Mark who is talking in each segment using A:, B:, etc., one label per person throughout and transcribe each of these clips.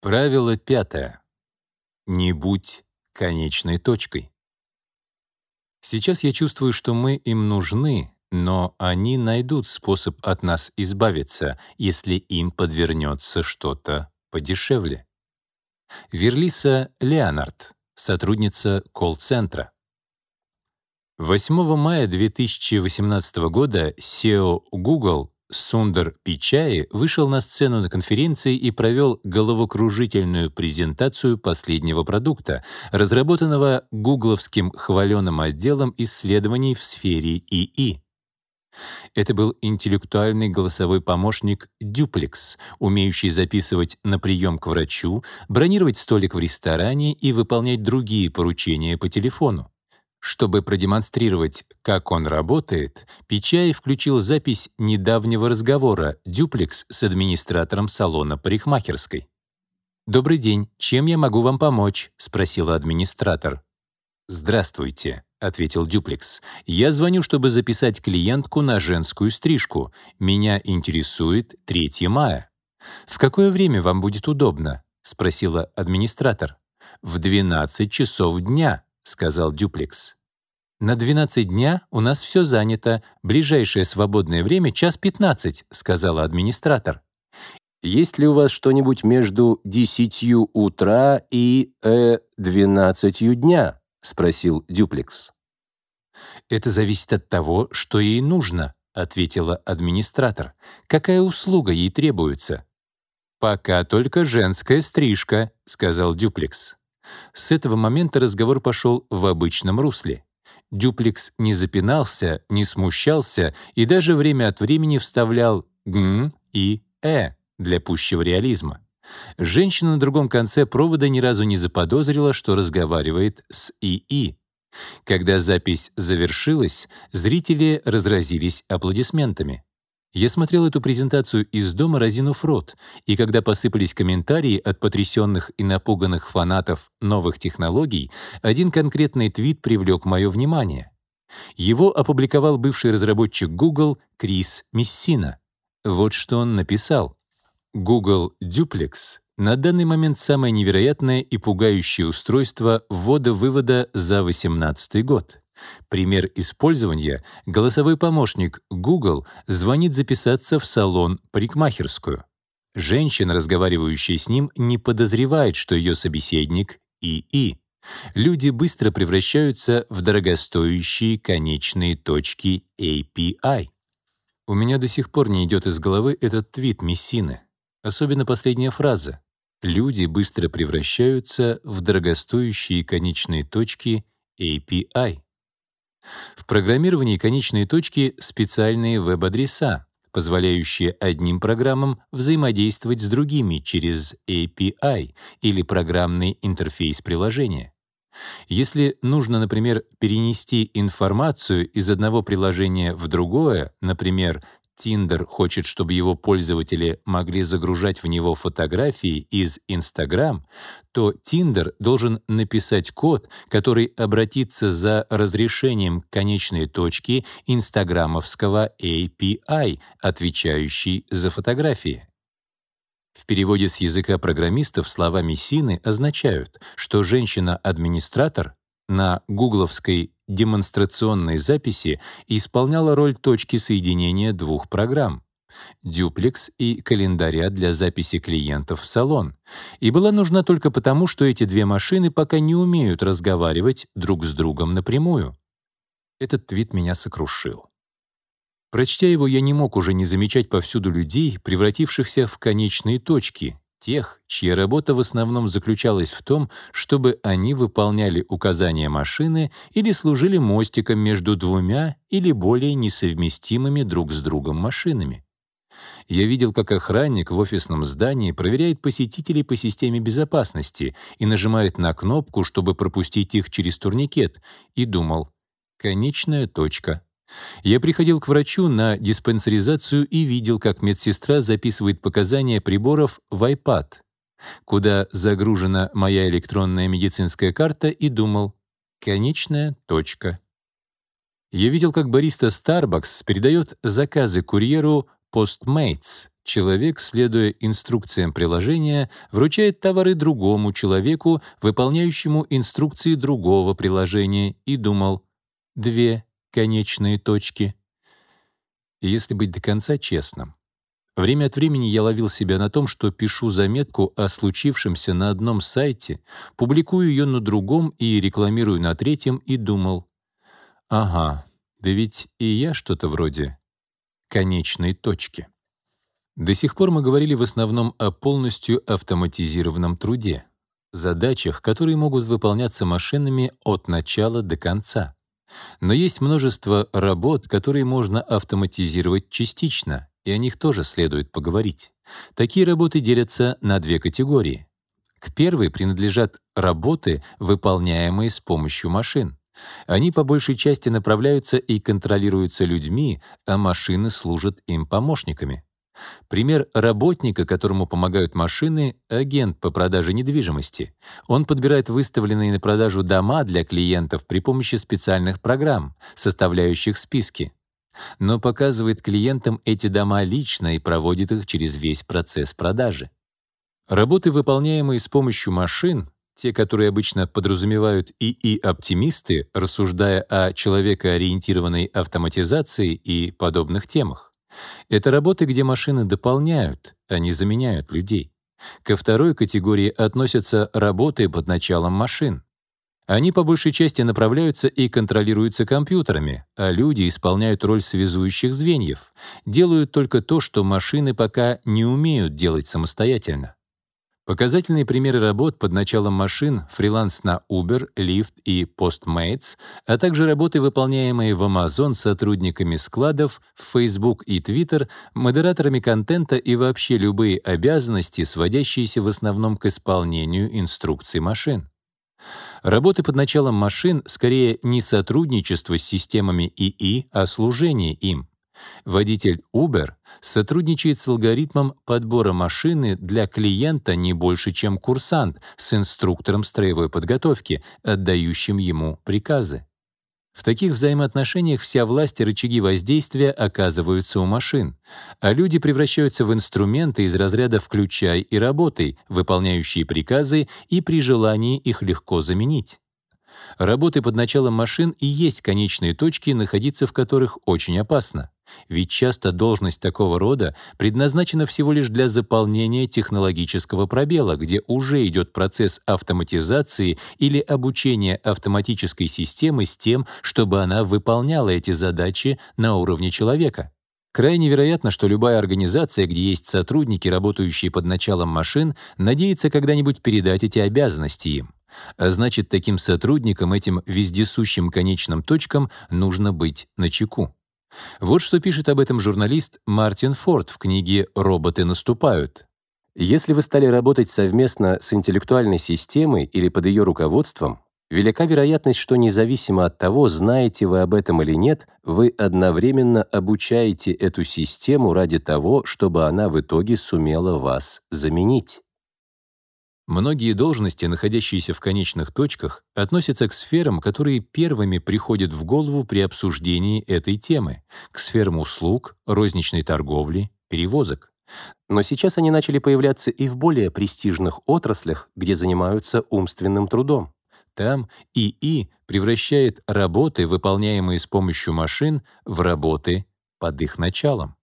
A: Правило пятое. Не будь конечной точкой. Сейчас я чувствую, что мы им нужны, но они найдут способ от нас избавиться, если им подвернется что-то подешевле. Верлиса Леонард, сотрудница колл-центра. 8 мая 2018 года SEO Google Сундар Пичаи вышел на сцену на конференции и провел головокружительную презентацию последнего продукта, разработанного гугловским хваленым отделом исследований в сфере ИИ. Это был интеллектуальный голосовой помощник Duplex, умеющий записывать на прием к врачу, бронировать столик в ресторане и выполнять другие поручения по телефону. Чтобы продемонстрировать, как он работает, Пичай включил запись недавнего разговора «Дюплекс» с администратором салона парикмахерской. «Добрый день, чем я могу вам помочь?» — спросила администратор. «Здравствуйте», — ответил Дюплекс. «Я звоню, чтобы записать клиентку на женскую стрижку. Меня интересует 3 мая». «В какое время вам будет удобно?» — спросила администратор. «В 12 часов дня», — сказал Дюплекс. «На 12 дня у нас все занято. Ближайшее свободное время — час 15», — сказала администратор.
B: «Есть ли у вас что-нибудь между 10 утра и э, 12 дня?» — спросил Дюплекс.
A: «Это зависит от того, что ей нужно», — ответила администратор. «Какая услуга ей требуется?» «Пока только женская стрижка», — сказал Дюплекс. С этого момента разговор пошел в обычном русле. Дюплекс не запинался, не смущался и даже время от времени вставлял «г» и «э» для пущего реализма. Женщина на другом конце провода ни разу не заподозрила, что разговаривает с ИИ. Когда запись завершилась, зрители разразились аплодисментами. Я смотрел эту презентацию из дома, разинув рот, и когда посыпались комментарии от потрясенных и напуганных фанатов новых технологий, один конкретный твит привлек мое внимание. Его опубликовал бывший разработчик Google Крис Мессина. Вот что он написал. Google Duplex на данный момент самое невероятное и пугающее устройство ввода-вывода за 2018 год. Пример использования — голосовой помощник Google звонит записаться в салон парикмахерскую. Женщина, разговаривающая с ним, не подозревает, что ее собеседник — ИИ. Люди быстро превращаются в дорогостоящие конечные точки API. У меня до сих пор не идет из головы этот твит Мессины. Особенно последняя фраза. Люди быстро превращаются в дорогостоящие конечные точки API. В программировании конечные точки — специальные веб-адреса, позволяющие одним программам взаимодействовать с другими через API или программный интерфейс приложения. Если нужно, например, перенести информацию из одного приложения в другое, например, Tinder хочет, чтобы его пользователи могли загружать в него фотографии из Instagram, то Tinder должен написать код, который обратится за разрешением конечной точки инстаграмовского API, отвечающий за фотографии. В переводе с языка программистов слова Мессины означают, что женщина-администратор на гугловской демонстрационной записи исполняла роль точки соединения двух программ — дюплекс и календаря для записи клиентов в салон, и была нужна только потому, что эти две машины пока не умеют разговаривать друг с другом напрямую. Этот твит меня сокрушил. Прочтя его, я не мог уже не замечать повсюду людей, превратившихся в конечные точки, тех, чья работа в основном заключалась в том, чтобы они выполняли указания машины или служили мостиком между двумя или более несовместимыми друг с другом машинами. Я видел, как охранник в офисном здании проверяет посетителей по системе безопасности и нажимает на кнопку, чтобы пропустить их через турникет, и думал «конечная точка». Я приходил к врачу на диспансеризацию и видел, как медсестра записывает показания приборов в iPad, куда загружена моя электронная медицинская карта, и думал «конечная точка». Я видел, как бариста Starbucks передает заказы курьеру Postmates Человек, следуя инструкциям приложения, вручает товары другому человеку, выполняющему инструкции другого приложения, и думал «две конечные точки». И если быть до конца честным, время от времени я ловил себя на том, что пишу заметку о случившемся на одном сайте, публикую ее на другом и рекламирую на третьем, и думал «ага, да ведь и я что-то вроде конечной точки». До сих пор мы говорили в основном о полностью автоматизированном труде, задачах, которые могут выполняться машинами от начала до конца. Но есть множество работ, которые можно автоматизировать частично, и о них тоже следует поговорить. Такие работы делятся на две категории. К первой принадлежат работы, выполняемые с помощью машин. Они по большей части направляются и контролируются людьми, а машины служат им помощниками. Пример работника, которому помогают машины — агент по продаже недвижимости. Он подбирает выставленные на продажу дома для клиентов при помощи специальных программ, составляющих списки. Но показывает клиентам эти дома лично и проводит их через весь процесс продажи. Работы, выполняемые с помощью машин, те, которые обычно подразумевают ИИ-оптимисты, рассуждая о человекоориентированной автоматизации и подобных темах. Это работы, где машины дополняют, а не заменяют людей. Ко второй категории относятся работы под началом машин. Они по большей части направляются и контролируются компьютерами, а люди исполняют роль связующих звеньев, делают только то, что машины пока не умеют делать самостоятельно. Показательные примеры работ под началом машин, фриланс на Uber, Lyft и Postmates, а также работы, выполняемые в Amazon сотрудниками складов, в Facebook и Twitter, модераторами контента и вообще любые обязанности, сводящиеся в основном к исполнению инструкций машин. Работы под началом машин скорее не сотрудничество с системами ИИ, а служение им. Водитель Uber сотрудничает с алгоритмом подбора машины для клиента не больше, чем курсант с инструктором строевой подготовки, отдающим ему приказы. В таких взаимоотношениях вся власть и рычаги воздействия оказываются у машин, а люди превращаются в инструменты из разряда «включай и работай», выполняющие приказы и при желании их легко заменить. Работы под началом машин и есть конечные точки, находиться в которых очень опасно. Ведь часто должность такого рода предназначена всего лишь для заполнения технологического пробела, где уже идет процесс автоматизации или обучения автоматической системы с тем, чтобы она выполняла эти задачи на уровне человека. Крайне вероятно, что любая организация, где есть сотрудники, работающие под началом машин, надеется когда-нибудь передать эти обязанности им. А значит, таким сотрудникам, этим вездесущим конечным точкам нужно быть начеку. Вот что пишет об этом журналист Мартин Форд в книге «Роботы наступают».
B: Если вы стали работать совместно с интеллектуальной системой или под ее руководством, велика вероятность, что независимо от того, знаете вы об этом или нет, вы одновременно обучаете эту систему ради того, чтобы она в итоге сумела вас заменить.
A: Многие должности, находящиеся в конечных точках, относятся к сферам, которые первыми приходят в голову при обсуждении этой темы, к сферам услуг, розничной торговли, перевозок.
B: Но сейчас они начали появляться и в более престижных отраслях, где занимаются умственным трудом.
A: Там ИИ превращает работы, выполняемые с помощью машин, в работы под их началом.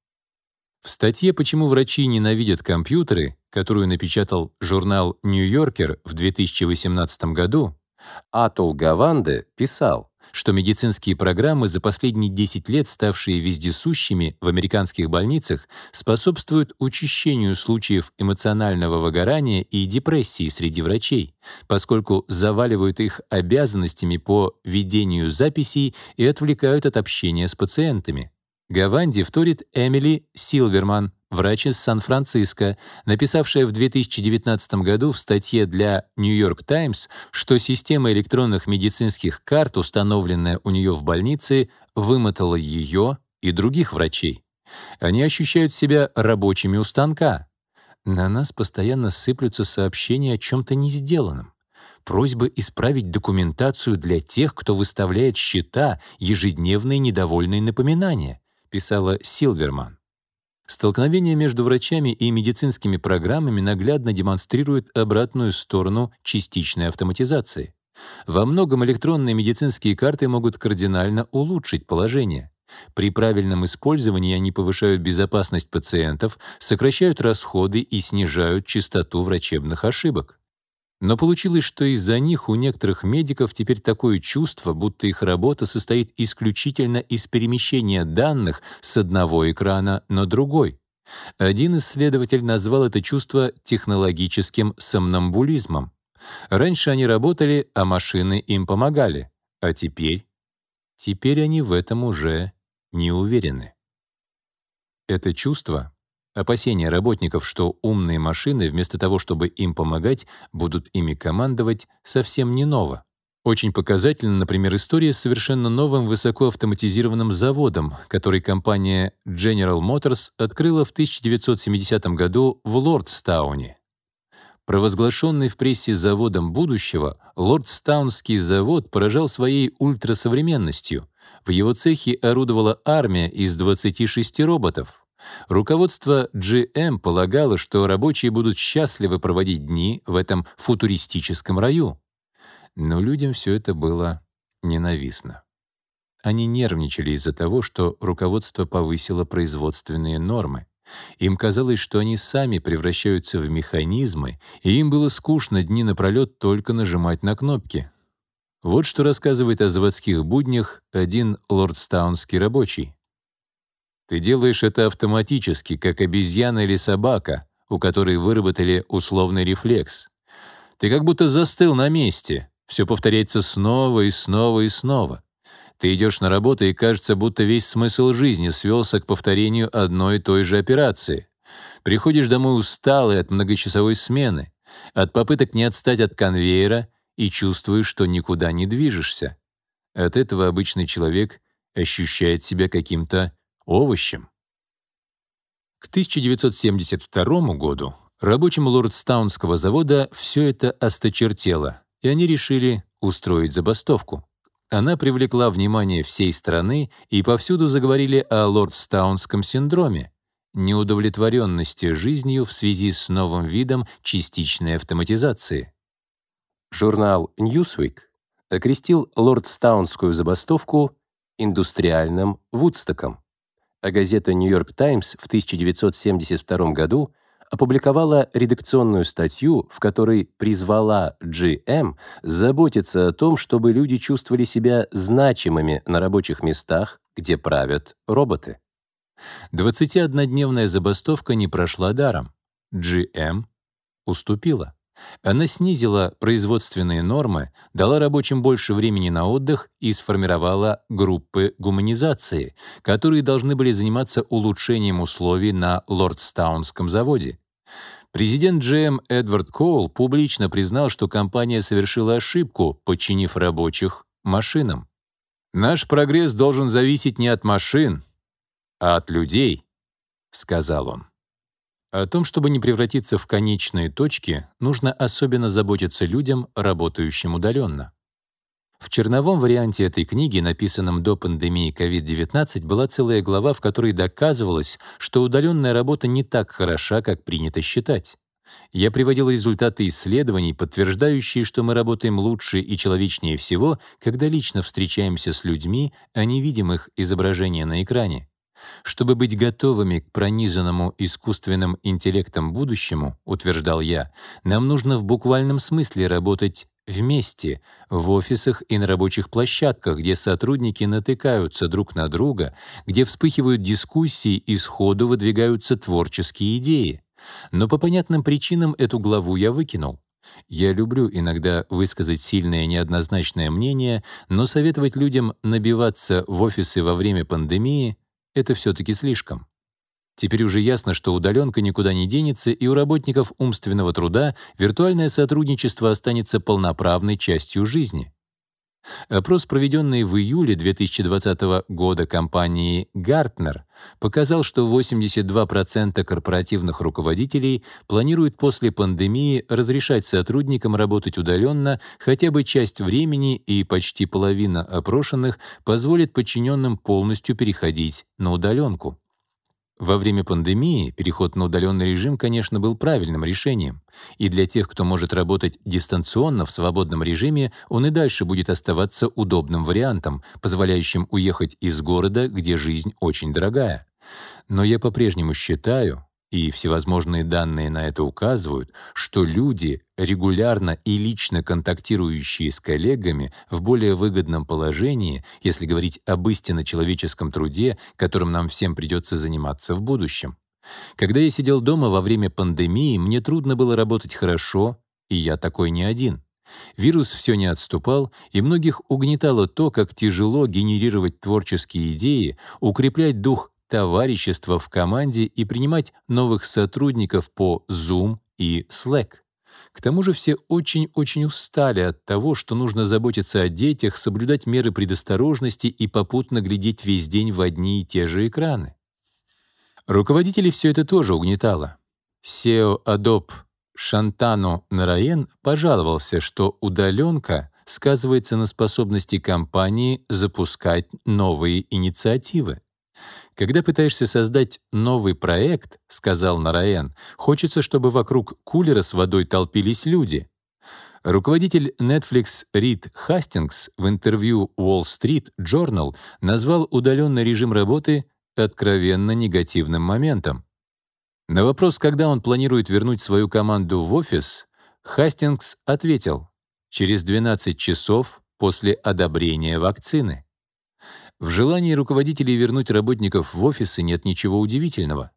A: В статье «Почему врачи ненавидят компьютеры», которую напечатал журнал «Нью-Йоркер» в 2018 году,
B: Атул Гаванде писал,
A: что медицинские программы, за последние 10 лет ставшие вездесущими в американских больницах, способствуют учащению случаев эмоционального выгорания и депрессии среди врачей, поскольку заваливают их обязанностями по ведению записей и отвлекают от общения с пациентами. Гаванди вторит Эмили Силверман, врач из Сан-Франциско, написавшая в 2019 году в статье для New York Times, что система электронных медицинских карт, установленная у нее в больнице, вымотала ее и других врачей. Они ощущают себя рабочими у станка. На нас постоянно сыплются сообщения о чем-то не сделанном. Просьбы исправить документацию для тех, кто выставляет счета, ежедневные недовольные напоминания — писала Силверман. Столкновение между врачами и медицинскими программами наглядно демонстрирует обратную сторону частичной автоматизации. Во многом электронные медицинские карты могут кардинально улучшить положение. При правильном использовании они повышают безопасность пациентов, сокращают расходы и снижают частоту врачебных ошибок. Но получилось, что из-за них у некоторых медиков теперь такое чувство, будто их работа состоит исключительно из перемещения данных с одного экрана на другой. Один исследователь назвал это чувство технологическим сомнамбулизмом. Раньше они работали, а машины им помогали. А теперь? Теперь они в этом уже не уверены. Это чувство Опасения работников, что умные машины, вместо того, чтобы им помогать, будут ими командовать, совсем не ново. Очень показательна, например, история с совершенно новым высокоавтоматизированным заводом, который компания General Motors открыла в 1970 году в Лордстауне. Провозглашенный в прессе заводом будущего, Лордстаунский завод поражал своей ультрасовременностью. В его цехе орудовала армия из 26 роботов. Руководство GM полагало, что рабочие будут счастливы проводить дни в этом футуристическом раю. Но людям все это было ненавистно. Они нервничали из-за того, что руководство повысило производственные нормы. Им казалось, что они сами превращаются в механизмы, и им было скучно дни напролет только нажимать на кнопки. Вот что рассказывает о заводских буднях один лордстаунский рабочий. Ты делаешь это автоматически, как обезьяна или собака, у которой выработали условный рефлекс. Ты как будто застыл на месте. Все повторяется снова и снова и снова. Ты идешь на работу, и кажется, будто весь смысл жизни свелся к повторению одной и той же операции. Приходишь домой усталый от многочасовой смены, от попыток не отстать от конвейера и чувствуешь, что никуда не движешься. От этого обычный человек ощущает себя каким-то овощем. К 1972 году рабочим Лордстаунского завода все это осточертело, и они решили устроить забастовку. Она привлекла внимание всей страны, и повсюду заговорили о Лордстаунском синдроме — неудовлетворенности жизнью в связи с новым видом частичной автоматизации.
B: Журнал Newsweek окрестил Лордстаунскую забастовку индустриальным Вудстоком а газета «Нью-Йорк Таймс» в 1972 году опубликовала редакционную статью, в которой призвала GM заботиться о том, чтобы люди чувствовали себя значимыми на рабочих местах, где правят роботы.
A: 21-дневная забастовка не прошла даром. GM уступила. Она снизила производственные нормы, дала рабочим больше времени на отдых и сформировала группы гуманизации, которые должны были заниматься улучшением условий на Лордстаунском заводе. Президент GM Эдвард Коул публично признал, что компания совершила ошибку, подчинив рабочих машинам. «Наш прогресс должен зависеть не от машин, а от людей», — сказал он. О том, чтобы не превратиться в конечные точки, нужно особенно заботиться людям, работающим удаленно. В черновом варианте этой книги, написанном до пандемии COVID-19, была целая глава, в которой доказывалось, что удаленная работа не так хороша, как принято считать. Я приводил результаты исследований, подтверждающие, что мы работаем лучше и человечнее всего, когда лично встречаемся с людьми, а не видим их изображения на экране. Чтобы быть готовыми к пронизанному искусственным интеллектом будущему, утверждал я, нам нужно в буквальном смысле работать вместе, в офисах и на рабочих площадках, где сотрудники натыкаются друг на друга, где вспыхивают дискуссии и сходу выдвигаются творческие идеи. Но по понятным причинам эту главу я выкинул. Я люблю иногда высказать сильное неоднозначное мнение, но советовать людям набиваться в офисы во время пандемии это все-таки слишком. Теперь уже ясно, что удаленка никуда не денется, и у работников умственного труда виртуальное сотрудничество останется полноправной частью жизни. Опрос, проведенный в июле 2020 года компанией Gartner, показал, что 82% корпоративных руководителей планируют после пандемии разрешать сотрудникам работать удаленно хотя бы часть времени, и почти половина опрошенных позволит подчиненным полностью переходить на удаленку. Во время пандемии переход на удаленный режим, конечно, был правильным решением. И для тех, кто может работать дистанционно в свободном режиме, он и дальше будет оставаться удобным вариантом, позволяющим уехать из города, где жизнь очень дорогая. Но я по-прежнему считаю, и всевозможные данные на это указывают, что люди, регулярно и лично контактирующие с коллегами, в более выгодном положении, если говорить об истинно человеческом труде, которым нам всем придется заниматься в будущем. Когда я сидел дома во время пандемии, мне трудно было работать хорошо, и я такой не один. Вирус все не отступал, и многих угнетало то, как тяжело генерировать творческие идеи, укреплять дух товарищество в команде и принимать новых сотрудников по Zoom и Slack. К тому же все очень-очень устали от того, что нужно заботиться о детях, соблюдать меры предосторожности и попутно глядеть весь день в одни и те же экраны. Руководителей все это тоже угнетало. SEO Adobe Шантано Нараен пожаловался, что удаленка сказывается на способности компании запускать новые инициативы. Когда пытаешься создать новый проект, сказал Нараен, хочется, чтобы вокруг кулера с водой толпились люди. Руководитель Netflix Рид Хастингс в интервью Wall Street Journal назвал удаленный режим работы откровенно негативным моментом. На вопрос, когда он планирует вернуть свою команду в офис, Хастингс ответил «через 12 часов после одобрения вакцины». В желании руководителей вернуть работников в офисы нет ничего удивительного.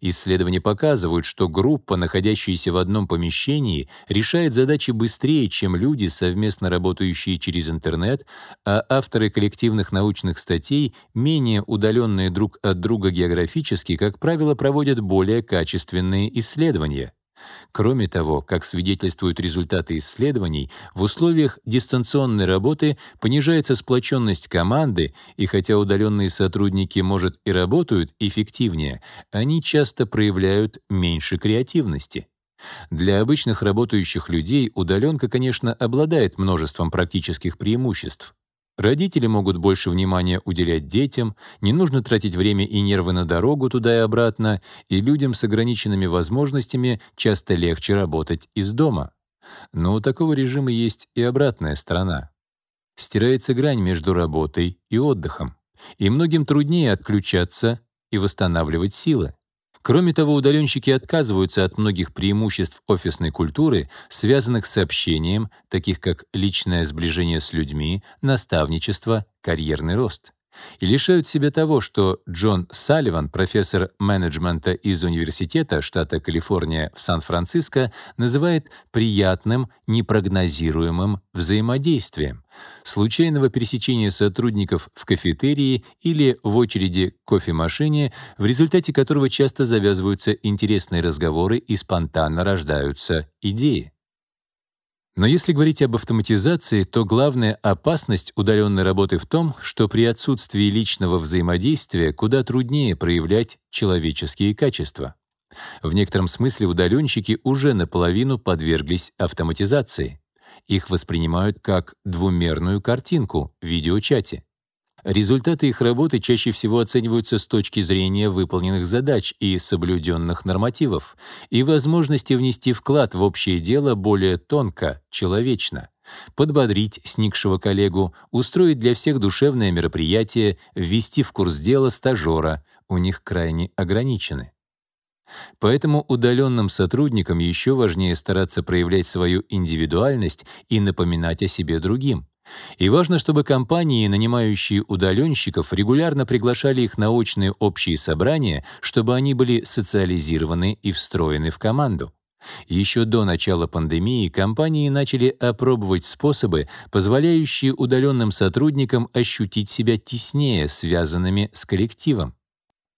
A: Исследования показывают, что группа, находящаяся в одном помещении, решает задачи быстрее, чем люди, совместно работающие через интернет, а авторы коллективных научных статей, менее удаленные друг от друга географически, как правило, проводят более качественные исследования. Кроме того, как свидетельствуют результаты исследований, в условиях дистанционной работы понижается сплоченность команды, и хотя удаленные сотрудники, может, и работают эффективнее, они часто проявляют меньше креативности. Для обычных работающих людей удаленка, конечно, обладает множеством практических преимуществ. Родители могут больше внимания уделять детям, не нужно тратить время и нервы на дорогу туда и обратно, и людям с ограниченными возможностями часто легче работать из дома. Но у такого режима есть и обратная сторона. Стирается грань между работой и отдыхом, и многим труднее отключаться и восстанавливать силы. Кроме того, удаленщики отказываются от многих преимуществ офисной культуры, связанных с общением, таких как личное сближение с людьми, наставничество, карьерный рост и лишают себя того, что Джон Салливан, профессор менеджмента из Университета штата Калифорния в Сан-Франциско, называет приятным, непрогнозируемым взаимодействием. Случайного пересечения сотрудников в кафетерии или в очереди к кофемашине, в результате которого часто завязываются интересные разговоры и спонтанно рождаются идеи. Но если говорить об автоматизации, то главная опасность удаленной работы в том, что при отсутствии личного взаимодействия куда труднее проявлять человеческие качества. В некотором смысле удаленщики уже наполовину подверглись автоматизации. Их воспринимают как двумерную картинку в видеочате. Результаты их работы чаще всего оцениваются с точки зрения выполненных задач и соблюденных нормативов, и возможности внести вклад в общее дело более тонко, человечно. Подбодрить сникшего коллегу, устроить для всех душевное мероприятие, ввести в курс дела стажера, у них крайне ограничены. Поэтому удаленным сотрудникам еще важнее стараться проявлять свою индивидуальность и напоминать о себе другим. И важно, чтобы компании, нанимающие удаленщиков, регулярно приглашали их на очные общие собрания, чтобы они были социализированы и встроены в команду. Еще до начала пандемии компании начали опробовать способы, позволяющие удаленным сотрудникам ощутить себя теснее связанными с коллективом.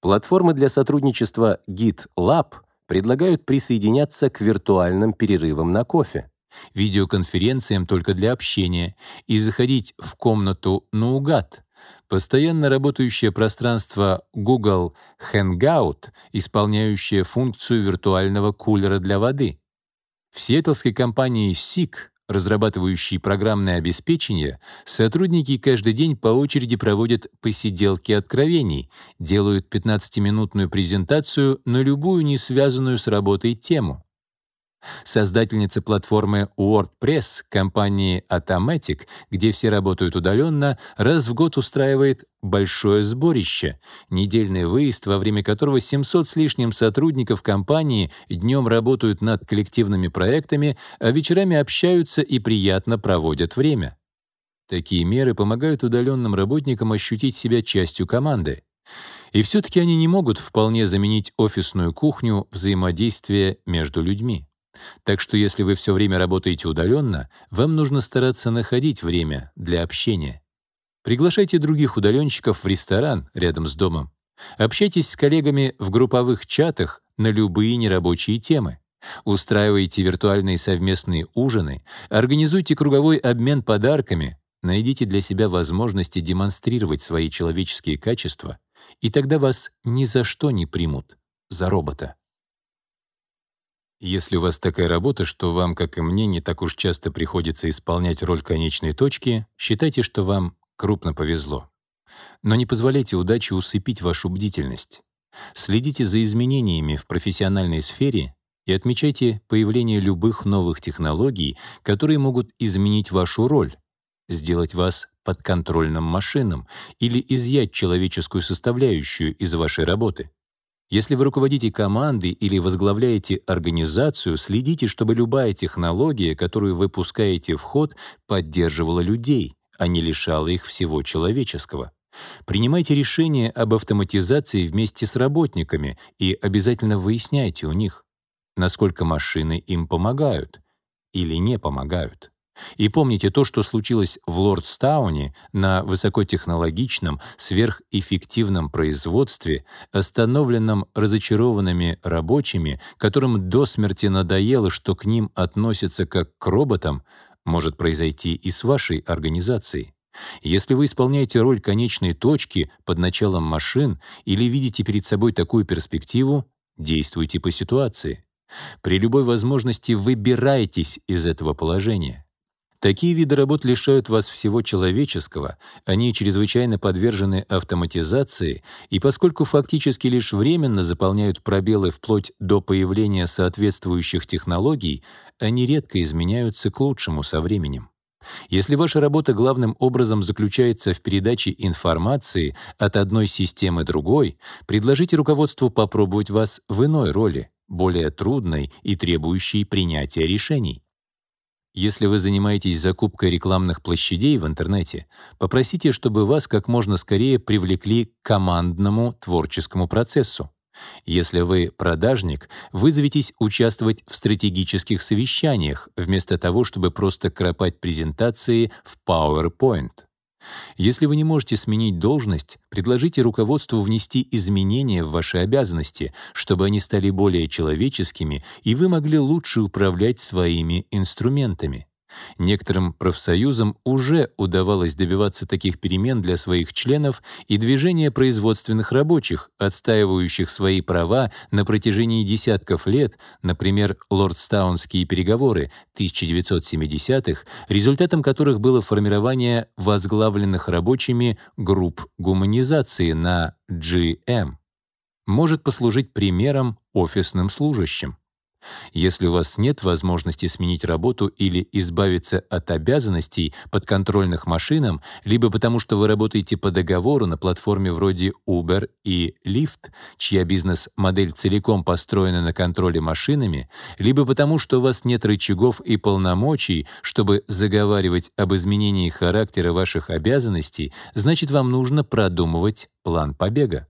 B: Платформы для сотрудничества GitLab предлагают присоединяться к виртуальным перерывам на кофе
A: видеоконференциям только для общения и заходить в комнату наугад. Постоянно работающее пространство Google Hangout, исполняющее функцию виртуального кулера для воды. В сиэтлской компании SIG разрабатывающий программное обеспечение, сотрудники каждый день по очереди проводят посиделки откровений, делают 15-минутную презентацию на любую не связанную с работой тему. Создательница платформы WordPress компании Automatic, где все работают удаленно, раз в год устраивает большое сборище, недельный выезд, во время которого 700 с лишним сотрудников компании днем работают над коллективными проектами, а вечерами общаются и приятно проводят время. Такие меры помогают удаленным работникам ощутить себя частью команды. И все-таки они не могут вполне заменить офисную кухню взаимодействия между людьми. Так что если вы все время работаете удаленно, вам нужно стараться находить время для общения. Приглашайте других удаленщиков в ресторан рядом с домом. Общайтесь с коллегами в групповых чатах на любые нерабочие темы. Устраивайте виртуальные совместные ужины, организуйте круговой обмен подарками, найдите для себя возможности демонстрировать свои человеческие качества, и тогда вас ни за что не примут за робота. Если у вас такая работа, что вам, как и мне, не так уж часто приходится исполнять роль конечной точки, считайте, что вам крупно повезло. Но не позволяйте удаче усыпить вашу бдительность. Следите за изменениями в профессиональной сфере и отмечайте появление любых новых технологий, которые могут изменить вашу роль, сделать вас подконтрольным машинам или изъять человеческую составляющую из вашей работы. Если вы руководите командой или возглавляете организацию, следите, чтобы любая технология, которую вы пускаете в ход, поддерживала людей, а не лишала их всего человеческого. Принимайте решения об автоматизации вместе с работниками и обязательно выясняйте у них, насколько машины им помогают или не помогают. И помните то, что случилось в Лордстауне на высокотехнологичном, сверхэффективном производстве, остановленном разочарованными рабочими, которым до смерти надоело, что к ним относятся как к роботам, может произойти и с вашей организацией. Если вы исполняете роль конечной точки под началом машин или видите перед собой такую перспективу, действуйте по ситуации. При любой возможности выбирайтесь из этого положения. Такие виды работ лишают вас всего человеческого, они чрезвычайно подвержены автоматизации, и поскольку фактически лишь временно заполняют пробелы вплоть до появления соответствующих технологий, они редко изменяются к лучшему со временем. Если ваша работа главным образом заключается в передаче информации от одной системы другой, предложите руководству попробовать вас в иной роли, более трудной и требующей принятия решений. Если вы занимаетесь закупкой рекламных площадей в интернете, попросите, чтобы вас как можно скорее привлекли к командному творческому процессу. Если вы продажник, вызовитесь участвовать в стратегических совещаниях, вместо того, чтобы просто кропать презентации в PowerPoint. Если вы не можете сменить должность, предложите руководству внести изменения в ваши обязанности, чтобы они стали более человеческими, и вы могли лучше управлять своими инструментами. Некоторым профсоюзам уже удавалось добиваться таких перемен для своих членов и движения производственных рабочих, отстаивающих свои права на протяжении десятков лет, например, Лордстаунские переговоры 1970-х, результатом которых было формирование возглавленных рабочими групп гуманизации на GM, может послужить примером офисным служащим. Если у вас нет возможности сменить работу или избавиться от обязанностей подконтрольных машинам, либо потому что вы работаете по договору на платформе вроде Uber и Lyft, чья бизнес-модель целиком построена на контроле машинами, либо потому что у вас нет рычагов и полномочий, чтобы заговаривать об изменении характера ваших обязанностей, значит, вам нужно продумывать план побега.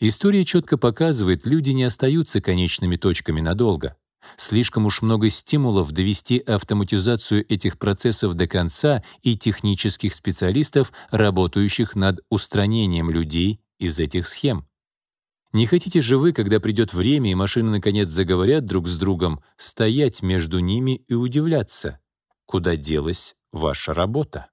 A: История четко показывает, люди не остаются конечными точками надолго. Слишком уж много стимулов довести автоматизацию этих процессов до конца и технических специалистов, работающих над устранением людей из этих схем. Не хотите же вы, когда придет время и машины наконец заговорят друг с другом, стоять между ними и удивляться, куда делась ваша работа?